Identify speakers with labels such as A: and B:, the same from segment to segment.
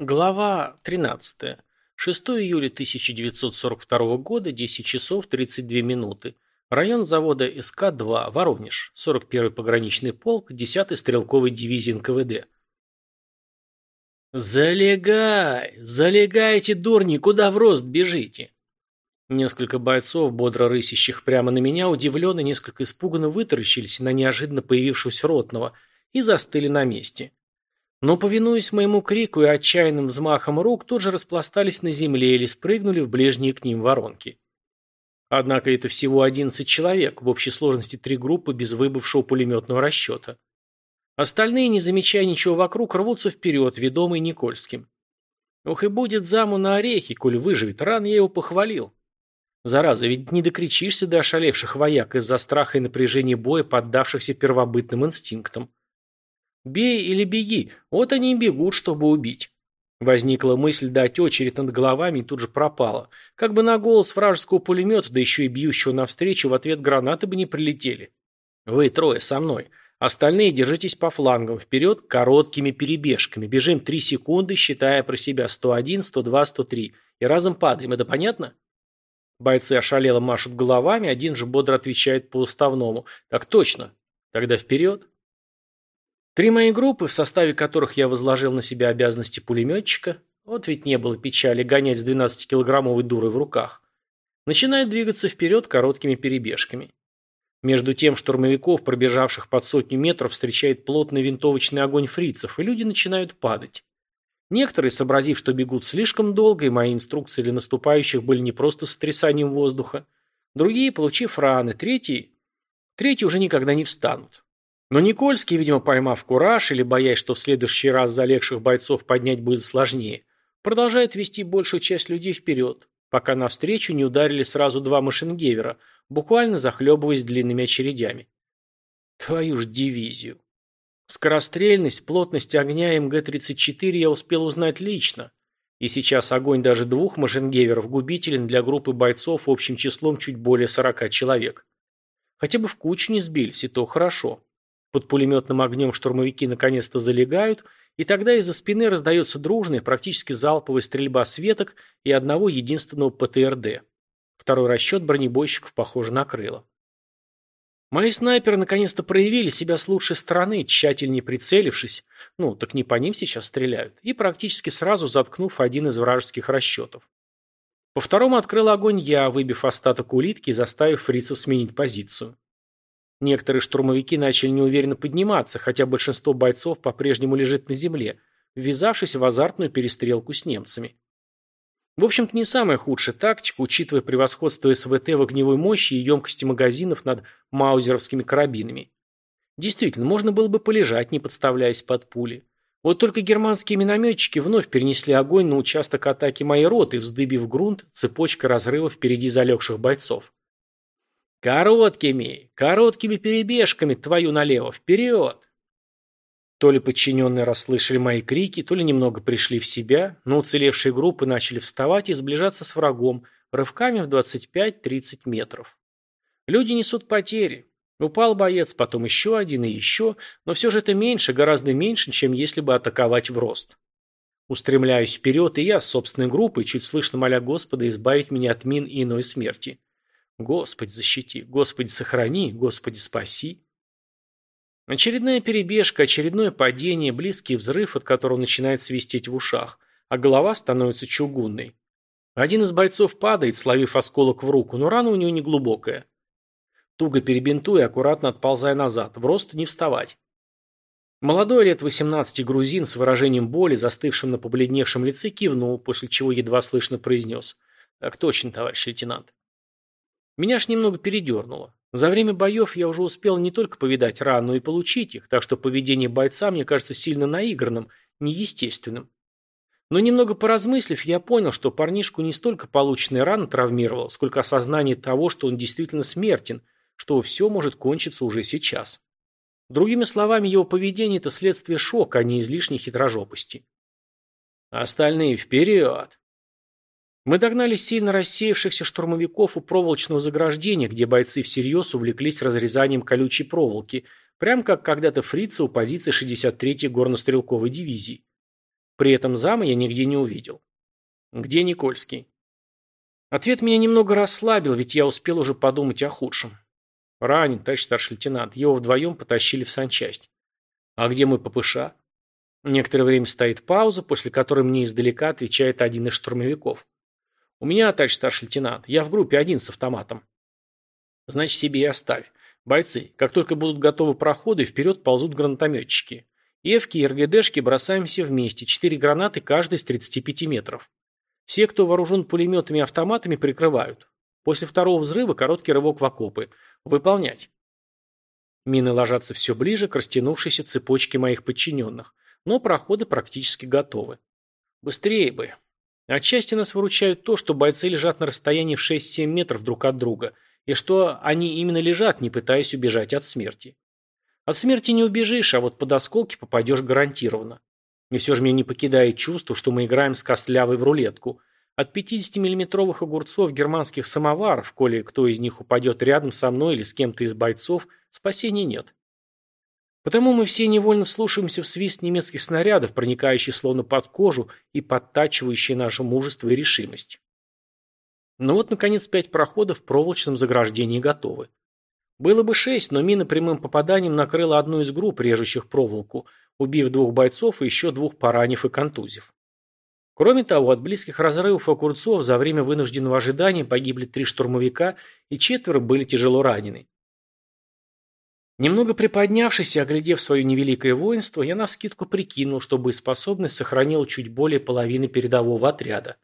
A: Глава 13. 6 июля 1942 года, 10 часов 32 минуты. Район завода СК-2, Воронеж, 41-й пограничный полк, 10-й стрелковой дивизии НКВД. «Залегай! Залегайте, дурни, куда в рост бежите?» Несколько бойцов, бодро рысящих прямо на меня, удивленно, несколько испуганно вытаращились на неожиданно появившегося ротного и застыли на месте. Но, повинуясь моему крику и отчаянным взмахом рук, тут же распластались на земле или спрыгнули в ближние к ним воронки. Однако это всего 11 человек, в общей сложности три группы без выбывшего пулеметного расчета. Остальные, не замечая ничего вокруг, рвутся вперед, ведомые Никольским. Ох и будет заму на орехи, коль выживет, ран я его похвалил. Зараза, ведь не докричишься до ошалевших вояк из-за страха и напряжения боя, поддавшихся первобытным инстинктам. Бей или беги, вот они и бегут, чтобы убить. Возникла мысль дать очередь над головами и тут же пропала. Как бы на голос вражеского пулемета, да еще и бьющего навстречу, в ответ гранаты бы не прилетели. Вы трое со мной. Остальные держитесь по флангам, вперед короткими перебежками. Бежим три секунды, считая про себя 101, 102, 103. И разом падаем. Это понятно? Бойцы ошалело машут головами, один же бодро отвечает по уставному. Так точно. Тогда вперед. Три мои группы, в составе которых я возложил на себя обязанности пулеметчика, вот ведь не было печали гонять с 12-килограммовой дурой в руках, начинают двигаться вперед короткими перебежками. Между тем штурмовиков, пробежавших под сотню метров, встречает плотный винтовочный огонь фрицев, и люди начинают падать. Некоторые, сообразив, что бегут слишком долго, и мои инструкции для наступающих были не просто сотрясанием воздуха, другие, получив раны, третьи... Третьи уже никогда не встанут. Но Никольский, видимо, поймав кураж или боясь, что в следующий раз залегших бойцов поднять будет сложнее, продолжает вести большую часть людей вперед, пока навстречу не ударили сразу два машингевера, буквально захлебываясь длинными очередями. Твою ж дивизию. Скорострельность, плотность огня МГ-34 я успел узнать лично. И сейчас огонь даже двух машингеверов губителен для группы бойцов общим числом чуть более 40 человек. Хотя бы в кучу не сбились, и то хорошо. Под пулеметным огнем штурмовики наконец-то залегают, и тогда из-за спины раздается дружная, практически залповая стрельба светок и одного единственного ПТРД. Второй расчет бронебойщиков, похоже, накрыло. Мои снайперы наконец-то проявили себя с лучшей стороны, тщательнее прицелившись, ну, так не по ним сейчас стреляют, и практически сразу заткнув один из вражеских расчетов. По второму открыл огонь я, выбив остаток улитки и заставив фрицев сменить позицию. Некоторые штурмовики начали неуверенно подниматься, хотя большинство бойцов по-прежнему лежит на земле, ввязавшись в азартную перестрелку с немцами. В общем-то, не самая худшая тактика, учитывая превосходство СВТ в огневой мощи и емкости магазинов над маузеровскими карабинами. Действительно, можно было бы полежать, не подставляясь под пули. Вот только германские минометчики вновь перенесли огонь на участок атаки моей роты, вздыбив грунт цепочкой разрывов впереди залегших бойцов. Короткими, короткими перебежками твою налево, вперед! То ли подчиненные расслышали мои крики, то ли немного пришли в себя, но уцелевшие группы начали вставать и сближаться с врагом, рывками в 25-30 метров. Люди несут потери. Упал боец, потом еще один и еще, но все же это меньше, гораздо меньше, чем если бы атаковать в рост. Устремляюсь вперед, и я с собственной группой, чуть слышно моля Господа избавить меня от мин и иной смерти. Господи, защити, Господи, сохрани, Господи, спаси. Очередная перебежка, очередное падение, близкий взрыв, от которого начинает свистеть в ушах, а голова становится чугунной. Один из бойцов падает, словив осколок в руку, но рана у него не глубокая. Туго перебинтуя, аккуратно отползая назад, в рост не вставать. Молодой лет 18 грузин с выражением боли, застывшим на побледневшем лице, кивнул, после чего едва слышно произнес. «Так точно, товарищ лейтенант». Меня ж немного передернуло. За время боев я уже успел не только повидать ран, но и получить их, так что поведение бойца мне кажется сильно наигранным, неестественным. Но немного поразмыслив, я понял, что парнишку не столько полученная рана травмировала, сколько осознание того, что он действительно смертен, что все может кончиться уже сейчас. Другими словами, его поведение – это следствие шока, а не излишней хитрожопости. Остальные вперед! Мы догнали сильно рассеявшихся штурмовиков у проволочного заграждения, где бойцы всерьез увлеклись разрезанием колючей проволоки, прям как когда-то фрицы у позиции 63-й горнострелковой дивизии. При этом зама я нигде не увидел. Где Никольский? Ответ меня немного расслабил, ведь я успел уже подумать о худшем. Ранен, товарищ старший лейтенант. Его вдвоем потащили в санчасть. А где мой ППШ? Некоторое время стоит пауза, после которой мне издалека отвечает один из штурмовиков. У меня, товарищ старший лейтенант, я в группе один с автоматом. Значит, себе и оставь. Бойцы, как только будут готовы проходы, вперед ползут гранатометчики. Эвки и РГДшки бросаем все вместе, четыре гранаты каждый с 35 метров. Все, кто вооружен пулеметами и автоматами, прикрывают. После второго взрыва короткий рывок в окопы. Выполнять. Мины ложатся все ближе к растянувшейся цепочке моих подчиненных, но проходы практически готовы. Быстрее бы. Отчасти нас выручают то, что бойцы лежат на расстоянии в 6-7 метров друг от друга, и что они именно лежат, не пытаясь убежать от смерти. От смерти не убежишь, а вот под осколки попадешь гарантированно. И все же меня не покидает чувство, что мы играем с костлявой в рулетку. От 50-миллиметровых огурцов германских самоваров, коли кто из них упадет рядом со мной или с кем-то из бойцов, спасения нет. Потому мы все невольно слушаемся в свист немецких снарядов, проникающих словно под кожу и подтачивающие наше мужество и решимость. Но вот, наконец, пять проходов в проволочном заграждении готовы. Было бы шесть, но мина прямым попаданием накрыла одну из групп, режущих проволоку, убив двух бойцов и еще двух поранив и контузив. Кроме того, от близких разрывов огурцов за время вынужденного ожидания погибли три штурмовика и четверо были тяжело ранены. Немного приподнявшись и оглядев свое невеликое воинство, я навскидку прикинул, что боеспособность сохранила чуть более половины передового отряда.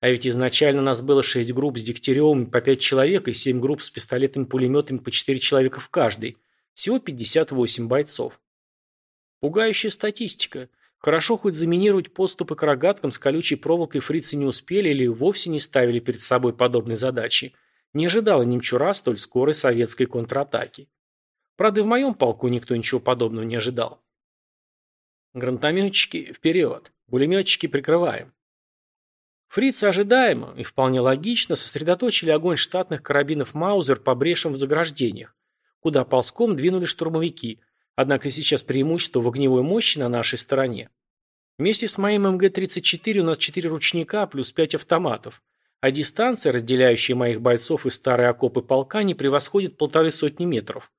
A: А ведь изначально нас было шесть групп с Дегтяревыми по пять человек и семь групп с пистолетами-пулеметами по четыре человека в каждой. Всего 58 бойцов. Пугающая статистика. Хорошо хоть заминировать подступы к рогаткам с колючей проволокой фрицы не успели или вовсе не ставили перед собой подобной задачи. Не ожидала немчура столь скорой советской контратаки. Правда, и в моем полку никто ничего подобного не ожидал. Гранатометчики вперед, пулеметчики прикрываем. Фрицы ожидаемо и вполне логично сосредоточили огонь штатных карабинов Маузер по брешам в заграждениях, куда ползком двинули штурмовики, однако сейчас преимущество в огневой мощи на нашей стороне. Вместе с моим МГ-34 у нас 4 ручника плюс 5 автоматов, а дистанция, разделяющая моих бойцов и старые окопы полка, не превосходит полторы сотни метров.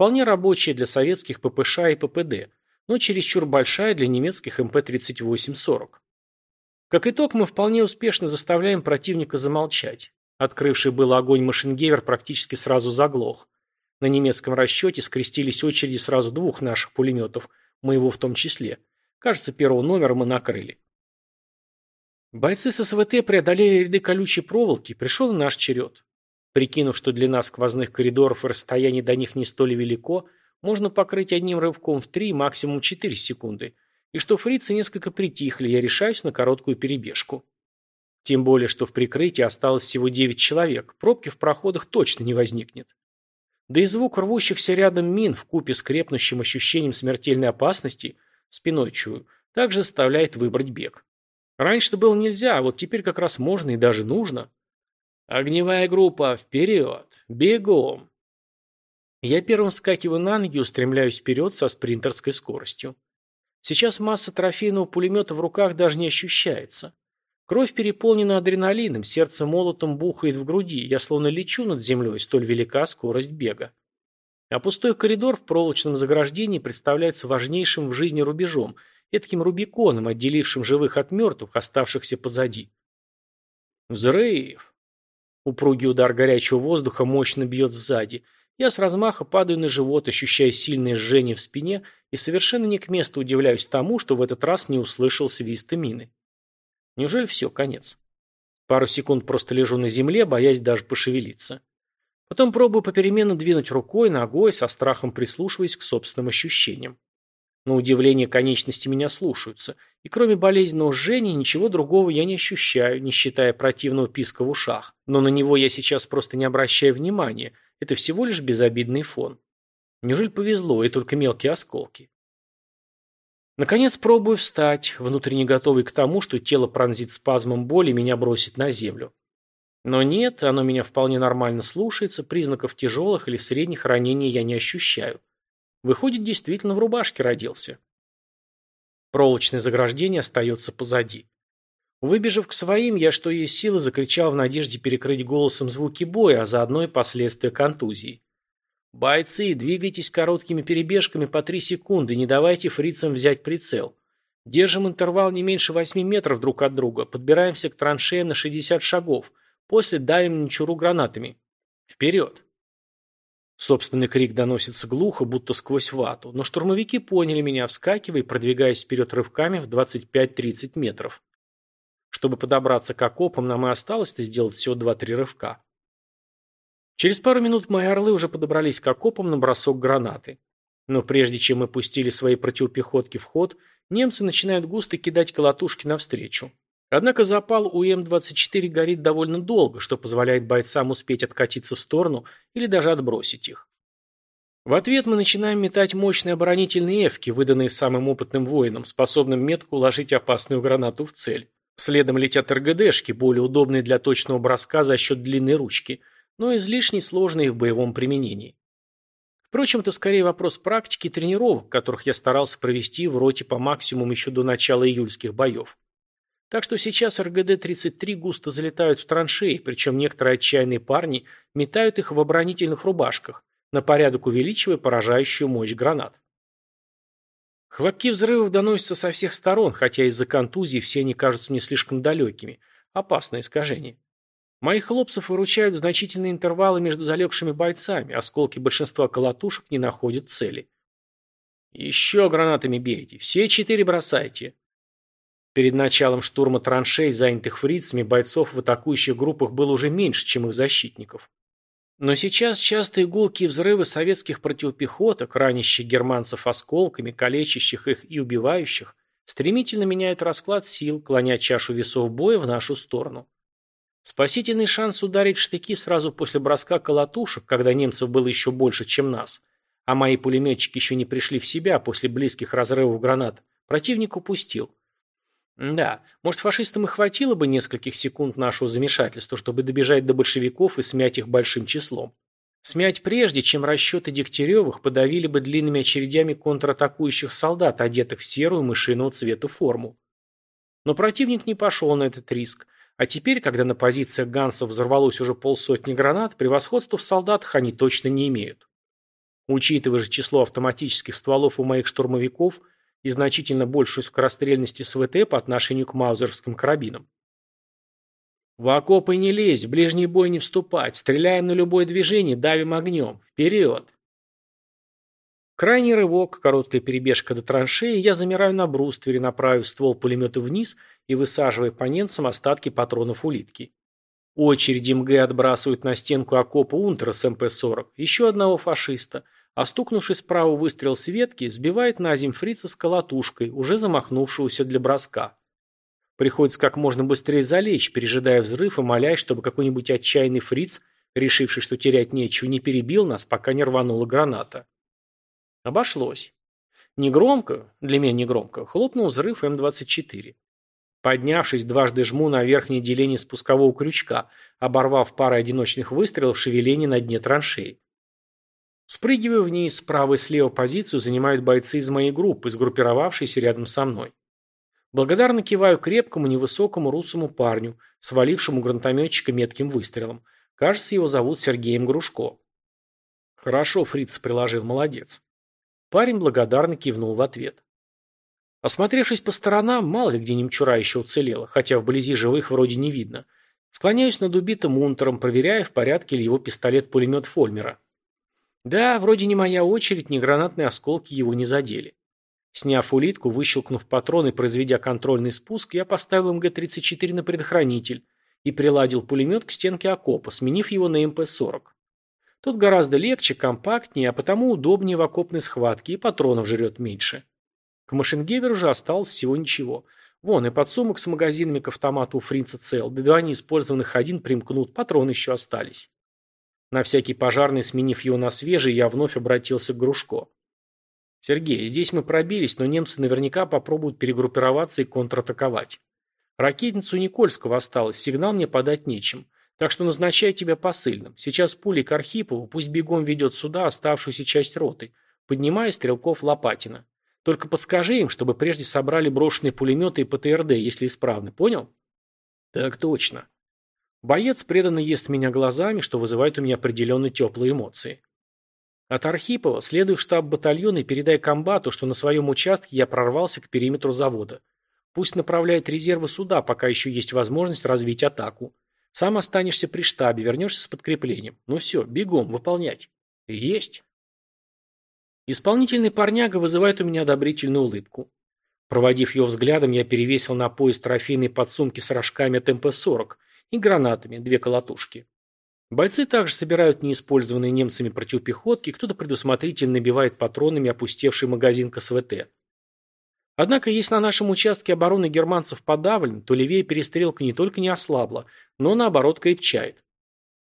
A: Вполне рабочая для советских ППШ и ППД, но чересчур большая для немецких МП-38-40. Как итог, мы вполне успешно заставляем противника замолчать. Открывший был огонь машингевер практически сразу заглох. На немецком расчете скрестились очереди сразу двух наших пулеметов, моего в том числе. Кажется, первого номера мы накрыли. Бойцы с СВТ преодолели ряды колючей проволоки, пришел наш черед. Прикинув, что длина сквозных коридоров и расстояние до них не столь велико, можно покрыть одним рывком в 3, максимум 4 секунды, и что фрицы несколько притихли, я решаюсь на короткую перебежку. Тем более, что в прикрытии осталось всего 9 человек, пробки в проходах точно не возникнет. Да и звук рвущихся рядом мин в купе с крепнущим ощущением смертельной опасности, спиной чую, также заставляет выбрать бег. Раньше-то было нельзя, а вот теперь как раз можно и даже нужно. Огневая группа, вперед! Бегом! Я первым вскакиваю на ноги и устремляюсь вперед со спринтерской скоростью. Сейчас масса трофейного пулемета в руках даже не ощущается. Кровь переполнена адреналином, сердце молотом бухает в груди, я словно лечу над землей, столь велика скорость бега. А пустой коридор в проволочном заграждении представляется важнейшим в жизни рубежом, таким рубиконом, отделившим живых от мертвых, оставшихся позади. Взрыв! Упругий удар горячего воздуха мощно бьет сзади. Я с размаха падаю на живот, ощущая сильное жжение в спине и совершенно не к месту удивляюсь тому, что в этот раз не услышал свиста мины. Неужели все, конец? Пару секунд просто лежу на земле, боясь даже пошевелиться. Потом пробую попеременно двинуть рукой, ногой, со страхом прислушиваясь к собственным ощущениям. На удивление конечности меня слушаются, и кроме болезненного жжения ничего другого я не ощущаю, не считая противного писка в ушах. Но на него я сейчас просто не обращаю внимания, это всего лишь безобидный фон. Неужели повезло, и только мелкие осколки? Наконец пробую встать, внутренне готовый к тому, что тело пронзит спазмом боли и меня бросит на землю. Но нет, оно меня вполне нормально слушается, признаков тяжелых или средних ранений я не ощущаю. Выходит, действительно в рубашке родился. Проволочное заграждение остается позади. Выбежав к своим, я что есть силы закричал в надежде перекрыть голосом звуки боя, а заодно и последствия контузии. «Бойцы, двигайтесь короткими перебежками по три секунды, не давайте фрицам взять прицел. Держим интервал не меньше восьми метров друг от друга, подбираемся к траншеям на 60 шагов, после давим на чуру гранатами. Вперед!» Собственный крик доносится глухо, будто сквозь вату, но штурмовики поняли меня, вскакивая и продвигаясь вперед рывками в 25-30 метров. Чтобы подобраться к окопам, нам и осталось-то сделать всего 2-3 рывка. Через пару минут мои орлы уже подобрались к окопам на бросок гранаты. Но прежде чем мы пустили свои противопехотки в ход, немцы начинают густо кидать колотушки навстречу. Однако запал у М-24 горит довольно долго, что позволяет бойцам успеть откатиться в сторону или даже отбросить их. В ответ мы начинаем метать мощные оборонительные эвки, выданные самым опытным воином, способным метко уложить опасную гранату в цель. Следом летят РГДшки, более удобные для точного броска за счет длинной ручки, но излишне сложные в боевом применении. Впрочем, это скорее вопрос практики и тренировок, которых я старался провести в роте по максимуму еще до начала июльских боев. Так что сейчас РГД-33 густо залетают в траншеи, причем некоторые отчаянные парни метают их в оборонительных рубашках, на порядок увеличивая поражающую мощь гранат. Хлопки взрывов доносятся со всех сторон, хотя из-за контузии все они кажутся не слишком далекими. Опасное искажение. Моих хлопцев выручают значительные интервалы между залегшими бойцами, осколки большинства колотушек не находят цели. Еще гранатами бейте, все четыре бросайте. Перед началом штурма траншей, занятых фрицами, бойцов в атакующих группах было уже меньше, чем их защитников. Но сейчас частые гулкие взрывы советских противопехоток, ранящих германцев осколками, калечащих их и убивающих, стремительно меняют расклад сил, клоня чашу весов боя в нашу сторону. Спасительный шанс ударить штыки сразу после броска колотушек, когда немцев было еще больше, чем нас, а мои пулеметчики еще не пришли в себя после близких разрывов гранат, противник упустил. Да, может фашистам и хватило бы нескольких секунд нашего замешательства, чтобы добежать до большевиков и смять их большим числом. Смять прежде, чем расчеты Дегтяревых подавили бы длинными очередями контратакующих солдат, одетых в серую мышиного цвета форму. Но противник не пошел на этот риск, а теперь, когда на позициях Гансов взорвалось уже полсотни гранат, превосходства в солдатах они точно не имеют. Учитывая же число автоматических стволов у моих штурмовиков – и значительно большую скорострельность СВТ по отношению к маузеровским карабинам. В окопы не лезь, ближний бой не вступать, стреляем на любое движение, давим огнем. Вперед! Крайний рывок, короткая перебежка до траншеи, я замираю на бруствере, направив ствол пулемета вниз и высаживая по немцам остатки патронов улитки. Очереди МГ отбрасывают на стенку окопа Унтера с МП-40, еще одного фашиста – а стукнувший справа выстрел с ветки сбивает на земь фрица с колотушкой, уже замахнувшегося для броска. Приходится как можно быстрее залечь, пережидая взрыв и молясь, чтобы какой-нибудь отчаянный фриц, решивший, что терять нечего, не перебил нас, пока не рванула граната. Обошлось. Негромко, для меня негромко, хлопнул взрыв М-24. Поднявшись, дважды жму на верхнее деление спускового крючка, оборвав парой одиночных выстрелов шевеление на дне траншеи. Спрыгиваю вниз, справа и слева позицию занимают бойцы из моей группы, сгруппировавшиеся рядом со мной. Благодарно киваю крепкому, невысокому русому парню, свалившему гранатометчика метким выстрелом. Кажется, его зовут Сергеем Грушко. Хорошо, фриц приложил, молодец. Парень благодарно кивнул в ответ. Осмотревшись по сторонам, мало ли где немчура еще уцелела, хотя вблизи живых вроде не видно. Склоняюсь над убитым унтером, проверяя, в порядке ли его пистолет-пулемет Фольмера. Да, вроде не моя очередь, ни гранатные осколки его не задели. Сняв улитку, выщелкнув патрон и произведя контрольный спуск, я поставил МГ-34 на предохранитель и приладил пулемет к стенке окопа, сменив его на МП-40. Тот гораздо легче, компактнее, а потому удобнее в окопной схватке и патронов жрет меньше. К машингеверу же осталось всего ничего. Вон, и подсумок с магазинами к автомату у Фринца цел, да два неиспользованных один примкнут, патроны еще остались. На всякий пожарный, сменив его на свежий, я вновь обратился к Грушко. «Сергей, здесь мы пробились, но немцы наверняка попробуют перегруппироваться и контратаковать. Ракетницу Никольского осталось, сигнал мне подать нечем. Так что назначаю тебя посыльным. Сейчас пули к Архипову, пусть бегом ведет сюда оставшуюся часть роты, поднимая стрелков Лопатина. Только подскажи им, чтобы прежде собрали брошенные пулеметы и ПТРД, если исправны, понял? Так точно. Боец преданно ест меня глазами, что вызывает у меня определенные теплые эмоции. От Архипова следуй в штаб батальона и передай комбату, что на своем участке я прорвался к периметру завода. Пусть направляет резервы сюда, пока еще есть возможность развить атаку. Сам останешься при штабе, вернешься с подкреплением. Ну все, бегом, выполнять. Есть. Исполнительный парняга вызывает у меня одобрительную улыбку. Проводив его взглядом, я перевесил на пояс трофейные подсумки с рожками от МП-40 и гранатами, две колотушки. Бойцы также собирают неиспользованные немцами противопехотки, кто-то предусмотрительно набивает патронами опустевший магазин КСВТ. Однако, если на нашем участке обороны германцев подавлен, то левее перестрелка не только не ослабла, но наоборот крепчает.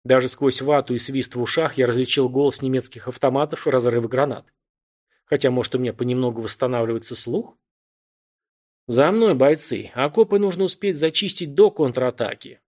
A: Даже сквозь вату и свист в ушах я различил голос немецких автоматов и разрывы гранат. Хотя, может, у меня понемногу восстанавливается слух? За мной, бойцы. Окопы нужно успеть зачистить до контратаки.